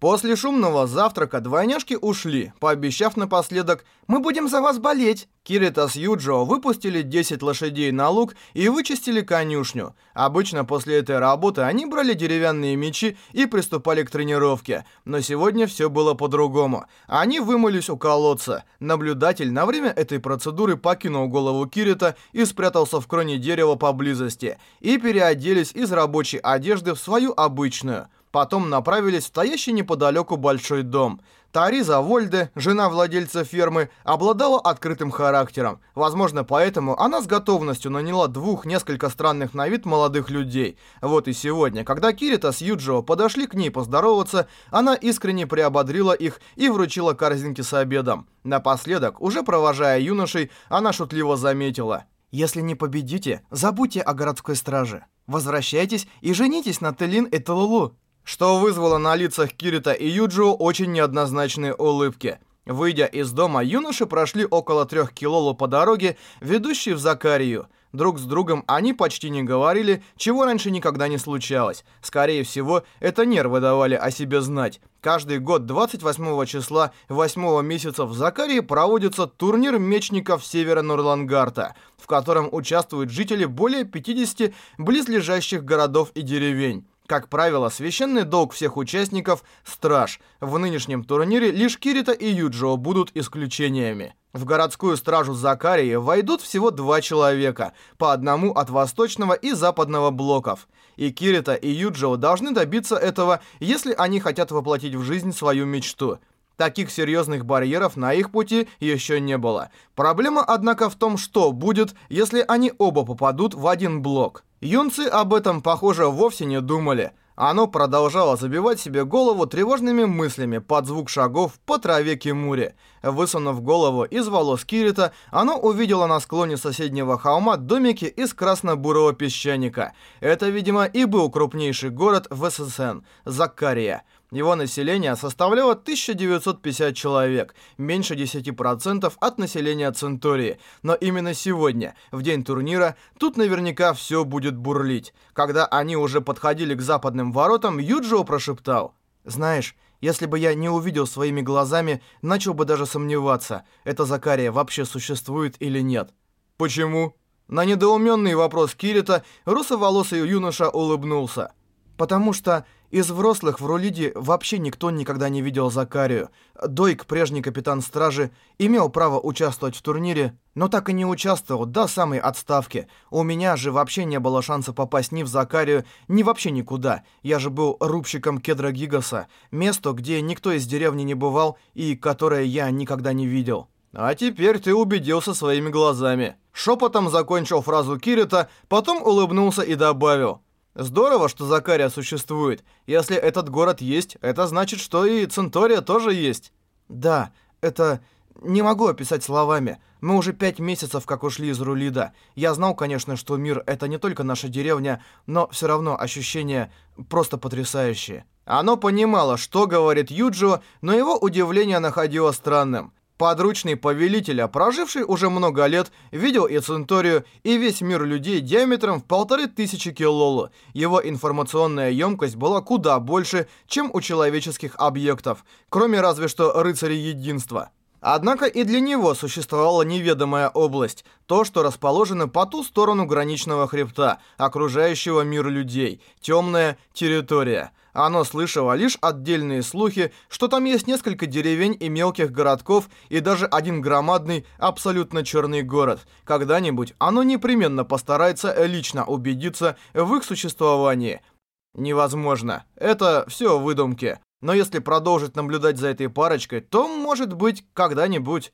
После шумного завтрака двойняшки ушли, пообещав напоследок «Мы будем за вас болеть». Кирита с Юджио выпустили 10 лошадей на луг и вычистили конюшню. Обычно после этой работы они брали деревянные мечи и приступали к тренировке. Но сегодня все было по-другому. Они вымылись у колодца. Наблюдатель на время этой процедуры покинул голову Кирита и спрятался в кроне дерева поблизости. И переоделись из рабочей одежды в свою обычную – Потом направились в стоящий неподалеку большой дом. Тариза Вольде, жена владельца фермы, обладала открытым характером. Возможно, поэтому она с готовностью наняла двух несколько странных на вид молодых людей. Вот и сегодня, когда Кирита с Юджио подошли к ней поздороваться, она искренне приободрила их и вручила корзинки с обедом. Напоследок, уже провожая юношей, она шутливо заметила. «Если не победите, забудьте о городской страже. Возвращайтесь и женитесь на Телин и Талулу» что вызвало на лицах Кирита и Юджио очень неоднозначные улыбки. Выйдя из дома, юноши прошли около трех килолу по дороге, ведущей в Закарию. Друг с другом они почти не говорили, чего раньше никогда не случалось. Скорее всего, это нервы давали о себе знать. Каждый год 28 числа 8 месяца в Закарии проводится турнир мечников севера Нурлангарта, в котором участвуют жители более 50 близлежащих городов и деревень. Как правило, священный долг всех участников – страж. В нынешнем турнире лишь Кирита и Юджио будут исключениями. В городскую стражу Закарии войдут всего два человека, по одному от восточного и западного блоков. И Кирита, и Юджио должны добиться этого, если они хотят воплотить в жизнь свою мечту. Таких серьезных барьеров на их пути еще не было. Проблема, однако, в том, что будет, если они оба попадут в один блок. Юнцы об этом, похоже, вовсе не думали. Оно продолжало забивать себе голову тревожными мыслями под звук шагов по траве Кимури. Высунув голову из волос Кирита, оно увидело на склоне соседнего холма домики из красно-бурого песчаника. Это, видимо, и был крупнейший город в ССН – Закария. Его население составляло 1950 человек, меньше 10% от населения Центурии. Но именно сегодня, в день турнира, тут наверняка все будет бурлить. Когда они уже подходили к западным воротам, Юджио прошептал. «Знаешь, если бы я не увидел своими глазами, начал бы даже сомневаться, эта Закария вообще существует или нет». «Почему?» На недоуменный вопрос Кирита русоволосый юноша улыбнулся. «Потому что из взрослых в Рулиде вообще никто никогда не видел Закарию. Дойк, прежний капитан стражи, имел право участвовать в турнире, но так и не участвовал до самой отставки. У меня же вообще не было шанса попасть ни в Закарию, ни вообще никуда. Я же был рубщиком кедра Гигаса, место, где никто из деревни не бывал и которое я никогда не видел. А теперь ты убедился своими глазами. Шепотом закончил фразу Кирита, потом улыбнулся и добавил – Здорово, что Закария существует. Если этот город есть, это значит, что и Центория тоже есть. Да, это... Не могу описать словами. Мы уже пять месяцев как ушли из Рулида. Я знал, конечно, что мир — это не только наша деревня, но все равно ощущения просто потрясающие. Оно понимало, что говорит Юджио, но его удивление находило странным. Подручный повелителя, проживший уже много лет, видел и Центурию, и весь мир людей диаметром в полторы тысячи килоло. Его информационная емкость была куда больше, чем у человеческих объектов, кроме разве что рыцарей единства. Однако и для него существовала неведомая область, то, что расположено по ту сторону граничного хребта, окружающего мир людей, темная территория – оно слышало лишь отдельные слухи, что там есть несколько деревень и мелких городков, и даже один громадный, абсолютно черный город. Когда-нибудь оно непременно постарается лично убедиться в их существовании. Невозможно. Это все выдумки. Но если продолжить наблюдать за этой парочкой, то, может быть, когда-нибудь.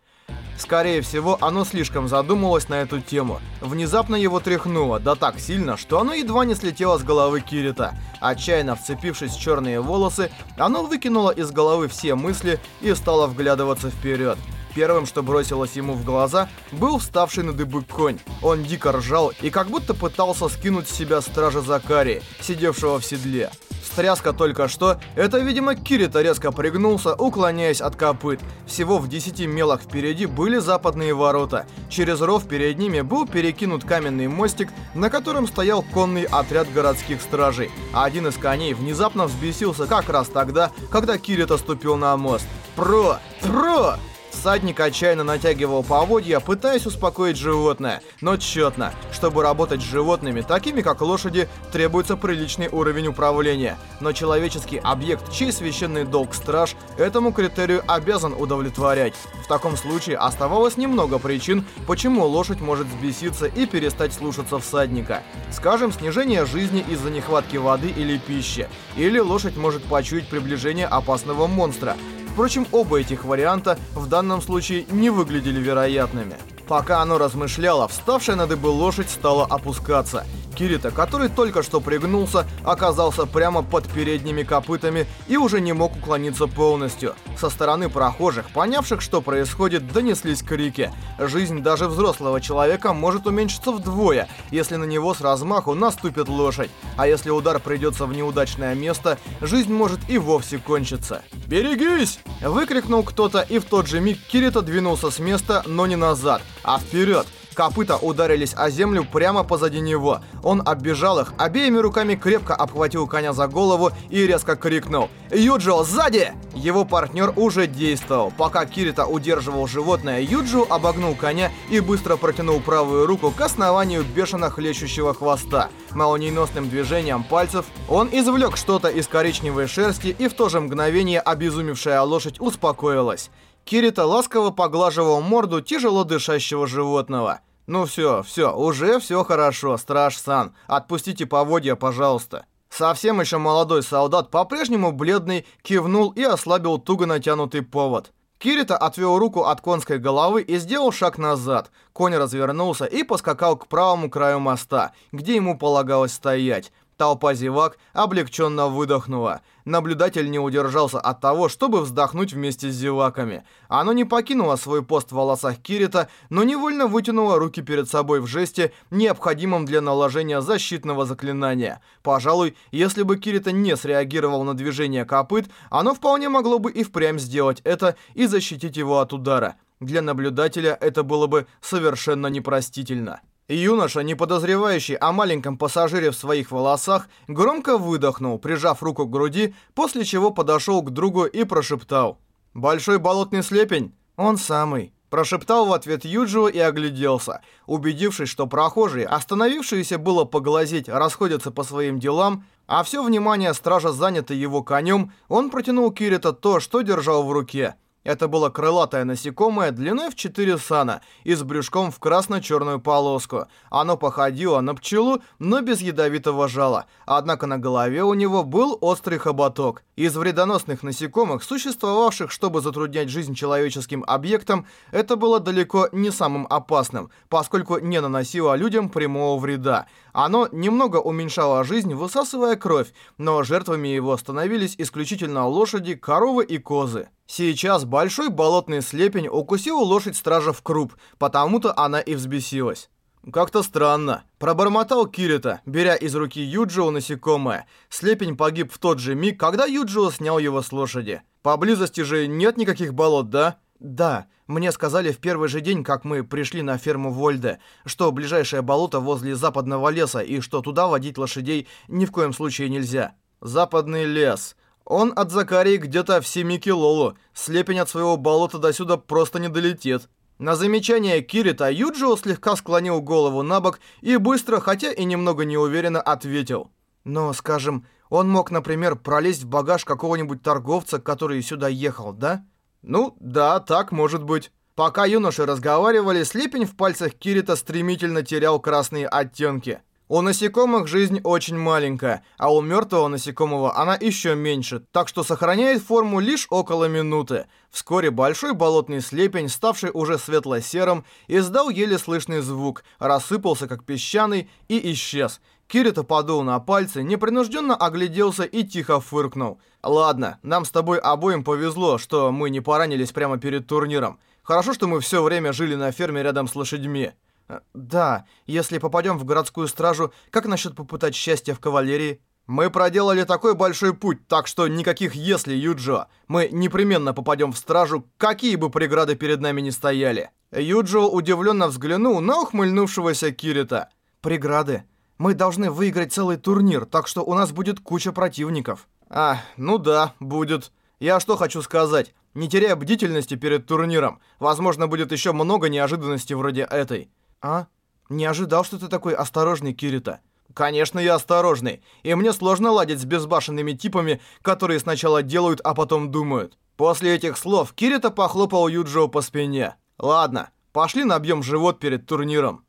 Скорее всего, оно слишком задумалось на эту тему. Внезапно его тряхнуло, да так сильно, что оно едва не слетело с головы Кирита. Отчаянно вцепившись в черные волосы, оно выкинуло из головы все мысли и стало вглядываться вперед. Первым, что бросилось ему в глаза, был вставший на дыбы конь. Он дико ржал и как будто пытался скинуть с себя стража Закарии, сидевшего в седле. Стряска только что, это, видимо, Кирита резко пригнулся, уклоняясь от копыт. Всего в 10 мелах впереди были западные ворота. Через ров перед ними был перекинут каменный мостик, на котором стоял конный отряд городских стражей. А один из коней внезапно взбесился как раз тогда, когда Кирита ступил на мост. «Про! Про!» Садник отчаянно натягивал поводья, пытаясь успокоить животное, но тщетно. Чтобы работать с животными, такими как лошади, требуется приличный уровень управления. Но человеческий объект, чей священный долг страж, этому критерию обязан удовлетворять. В таком случае оставалось немного причин, почему лошадь может взбеситься и перестать слушаться всадника. Скажем, снижение жизни из-за нехватки воды или пищи. Или лошадь может почуять приближение опасного монстра. Впрочем, оба этих варианта в данном случае не выглядели вероятными. Пока оно размышляло, вставшая на дыбы лошадь стала опускаться – Кирита, который только что пригнулся, оказался прямо под передними копытами и уже не мог уклониться полностью. Со стороны прохожих, понявших, что происходит, донеслись крики. Жизнь даже взрослого человека может уменьшиться вдвое, если на него с размаху наступит лошадь. А если удар придется в неудачное место, жизнь может и вовсе кончиться. «Берегись!» – выкрикнул кто-то, и в тот же миг Кирита двинулся с места, но не назад, а вперед – Копыта ударились о землю прямо позади него. Он оббежал их, обеими руками крепко обхватил коня за голову и резко крикнул «Юджио, сзади!». Его партнер уже действовал. Пока Кирита удерживал животное, Юджио обогнул коня и быстро протянул правую руку к основанию бешено хлещущего хвоста. Молниеносным движением пальцев он извлек что-то из коричневой шерсти и в то же мгновение обезумевшая лошадь успокоилась. Кирита ласково поглаживал морду тяжело дышащего животного. «Ну все, все, уже все хорошо, страж-сан. Отпустите поводья, пожалуйста». Совсем еще молодой солдат, по-прежнему бледный, кивнул и ослабил туго натянутый повод. Кирита отвел руку от конской головы и сделал шаг назад. Конь развернулся и поскакал к правому краю моста, где ему полагалось стоять. Толпа зевак облегченно выдохнула. Наблюдатель не удержался от того, чтобы вздохнуть вместе с зеваками. Оно не покинуло свой пост в волосах Кирита, но невольно вытянуло руки перед собой в жесте, необходимом для наложения защитного заклинания. Пожалуй, если бы Кирита не среагировал на движение копыт, оно вполне могло бы и впрямь сделать это и защитить его от удара. Для наблюдателя это было бы совершенно непростительно. Юноша, не подозревающий о маленьком пассажире в своих волосах, громко выдохнул, прижав руку к груди, после чего подошел к другу и прошептал. «Большой болотный слепень?» «Он самый». Прошептал в ответ Юджио и огляделся. Убедившись, что прохожие, остановившиеся было поглазеть, расходятся по своим делам, а все внимание стража занято его конем, он протянул Кирита то, что держал в руке – это было крылатое насекомое длиной в 4 сана и с брюшком в красно-черную полоску. Оно походило на пчелу, но без ядовитого жала. Однако на голове у него был острый хоботок. Из вредоносных насекомых, существовавших, чтобы затруднять жизнь человеческим объектам, это было далеко не самым опасным, поскольку не наносило людям прямого вреда. Оно немного уменьшало жизнь, высасывая кровь, но жертвами его становились исключительно лошади, коровы и козы. Сейчас большой болотный слепень укусил лошадь стража в круп, потому-то она и взбесилась. «Как-то странно», — пробормотал Кирита, беря из руки Юджио насекомое. Слепень погиб в тот же миг, когда Юджио снял его с лошади. «Поблизости же нет никаких болот, да?» «Да, мне сказали в первый же день, как мы пришли на ферму Вольде, что ближайшее болото возле западного леса и что туда водить лошадей ни в коем случае нельзя». «Западный лес», он от Закарии где-то в Семикилолу. Слепень от своего болота до сюда просто не долетит. На замечание Кирита Юджио слегка склонил голову на бок и быстро, хотя и немного неуверенно, ответил. Но, скажем, он мог, например, пролезть в багаж какого-нибудь торговца, который сюда ехал, да? Ну, да, так может быть. Пока юноши разговаривали, слепень в пальцах Кирита стремительно терял красные оттенки. У насекомых жизнь очень маленькая, а у мертвого насекомого она еще меньше, так что сохраняет форму лишь около минуты. Вскоре большой болотный слепень, ставший уже светло-серым, издал еле слышный звук, рассыпался как песчаный и исчез. Кирита подул на пальцы, непринужденно огляделся и тихо фыркнул. «Ладно, нам с тобой обоим повезло, что мы не поранились прямо перед турниром. Хорошо, что мы все время жили на ферме рядом с лошадьми». Э, да, если попадем в городскую стражу, как насчет попытать счастье в кавалерии? Мы проделали такой большой путь, так что никаких «если», Юджо. Мы непременно попадем в стражу, какие бы преграды перед нами ни стояли. Юджо удивленно взглянул на ухмыльнувшегося Кирита. Преграды. Мы должны выиграть целый турнир, так что у нас будет куча противников. А, ну да, будет. Я что хочу сказать. Не теряя бдительности перед турниром, возможно, будет еще много неожиданностей вроде этой. А? Не ожидал, что ты такой осторожный, Кирита. Конечно, я осторожный. И мне сложно ладить с безбашенными типами, которые сначала делают, а потом думают. После этих слов Кирита похлопал Юджио по спине. Ладно, пошли набьем живот перед турниром.